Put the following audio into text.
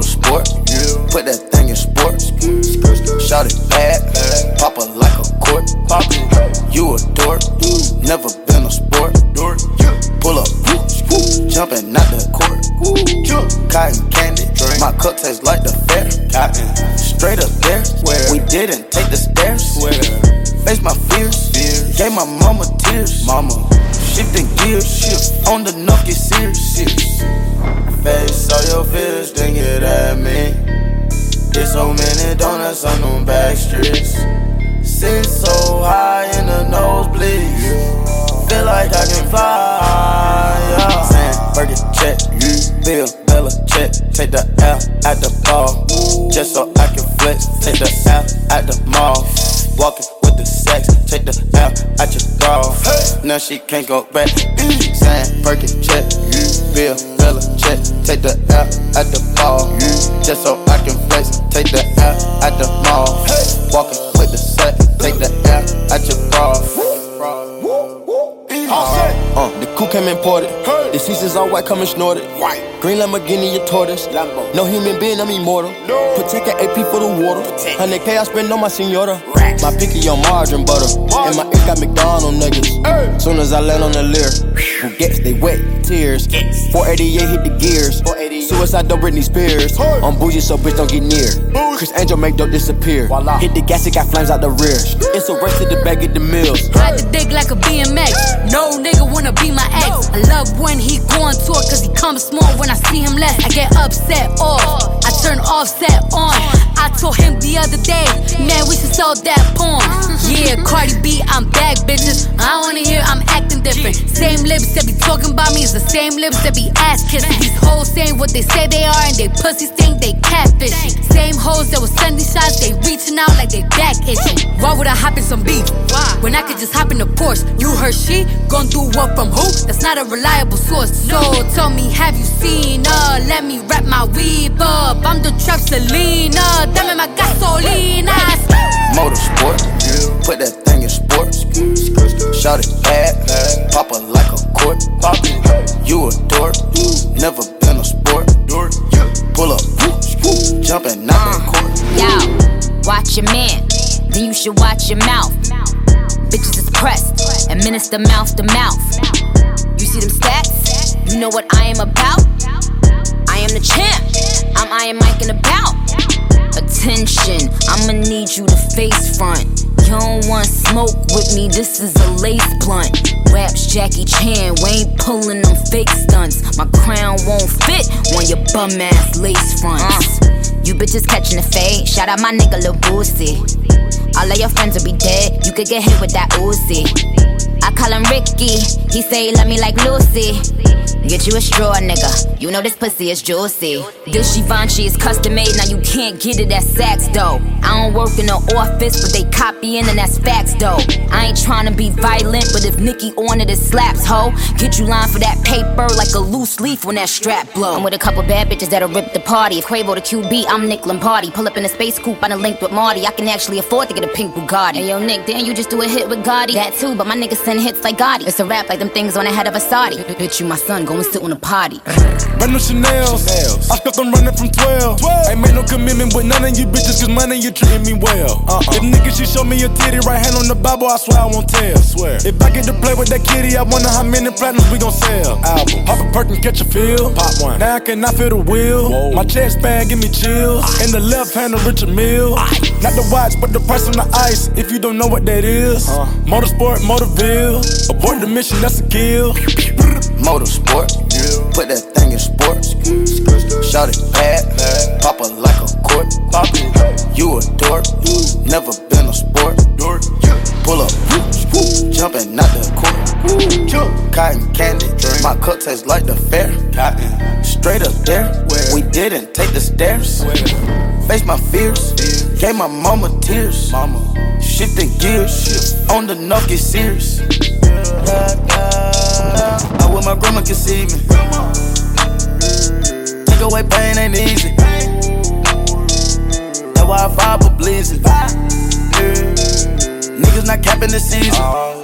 put that thing in sports. Shout it bad, pop it like a court. You a dork, never been a sport. Pull up, jumping out the court. Cotton candy, my cup tastes like the fair. Straight up there, we didn't take the stairs. Face my fears, gave my mama tears. Mama, shifting gears, shift on the serious. Face donuts on them back streets. Sit so high in the nosebleeds. Feel like I can fly. Yeah. Saying, Burger check, Bill, Bella check. Take the L at the ball. Just so I can flex. Take the L at the mall. Walking with the sex. Take the L at your bra. Now she can't go back. Saying, Burger check, Bill. Take the L at the ball. Just so I can flex. Take the L at the mall. Walking with the set. Take the L at your bra. Uh, the coupe came imported. The seats is all white, coming snorted. White. Green Lamborghini, a tortoise. Lambo. No human being, I'm immortal. No. Protect an AP for the water. 100K I spend on my senora. Racks. My pinky on margarine butter. And my ink got McDonald niggas. Hey. Soon as I land on the Lear, who gets they wet tears. Gets. 488 hit the gears. 488. Suicide dope Britney Spears. Hey. I'm bougie, so bitch don't get near. Bougie. Criss Angel make dope disappear. Voila. Hit the gas, it got flames out the rear. It's a race to the back of the mills. Ride the dick like a BMX. No nigga wanna be my ex. I love when he go on tour, cause he comes small when I see him less. I get upset off. I turn offset on. I told him the other day, man, we should sell that porn. Yeah, Cardi B, I'm back, bitches. I wanna hear I'm acting different. Same lips that be talking about me is the same lips that be ass kissing. These hoes saying what they say they are, and they pussies think they catfishing. Same hoes that was sending shots, they reaching out like they back itching. Why would I hop in some beef? When I could just hop in the Porsche. You heard she gon' do what from who? That's not a reliable source. So tell me, have you seen her? Let me wrap my weave up. I'm the trap Selena. Dame my gasolina. Motorsport, put that thing in sports. Shout it bad, pop it like a court. You a dork, never been a sport. Pull up, jumping out the court. Yo, watch your man, then you should watch your mouth. Bitches is pressed, and administer mouth to mouth. You see them stats? You know what I am about? I am the champ. I'm Iron Mike and about. Attention, I'ma need you to face front. You don't want smoke with me, this is a lace blunt. Raps Jackie Chan, we ain't pulling them fake stunts. My crown won't fit on your bum ass lace fronts. Uh. You bitches catching the fade, shout out my nigga Lil Boosie. All of your friends will be dead, you could get hit with that Uzi. I call him Ricky, he say he love me like Lucy. Get you a straw, nigga. You know this pussy is juicy. This Givenchy is custom made, now you can't get it at Saks, though. I don't work in the office, but they copying and that's facts, though. I ain't trying to be violent, but if Nicki on it, it slaps, ho. Get you lined for that paper like a loose leaf when that strap blow. I'm with a couple bad bitches that'll rip the party. If Quavo the QB, I'm Nick Lombardi. Pull up in a space coupe, I done linked with Marty. I can actually afford to get a pink Bugatti. Hey, yo, Nick, then you just do a hit with Gotti. That too, but my niggas send hits like Gotti. It's a rap like them things on the head of a Saudi. Bitch, you my son, go and sit on a potty. Brand new Chanel's. Chanel's. I stuck them running from 12. 12. Ain't made no commitment with none of you bitches, cause money you treating me well. Uh-uh. If niggas she show me a titty, right hand on the Bible, I swear I won't tell. Swear. If I get to play with that kitty, I wonder how many platinums we gon' sell. Albums. Pop a perk and catch a feel. Pop one. Now I cannot feel the wheel. Whoa. My chest band give me chills. In the left hand, a Richard Mille. Not the watch, but the price on the ice. If you don't know what that is, Uh. Motorsport, Motorville. Abort the mission, that's a kill. Motorsport, put that thing in sports. Shout it bad, pop dork, never been a sport. Pull up, jumping out the court. Cotton candy, my cup tastes like the fair. Straight up there, we didn't take the stairs. Face my fears, gave my mama tears. Mama, shifting gears, on the knock get serious. I wish my grandma could see me. Take away pain ain't easy. That's why I fight Niggas not capping the season.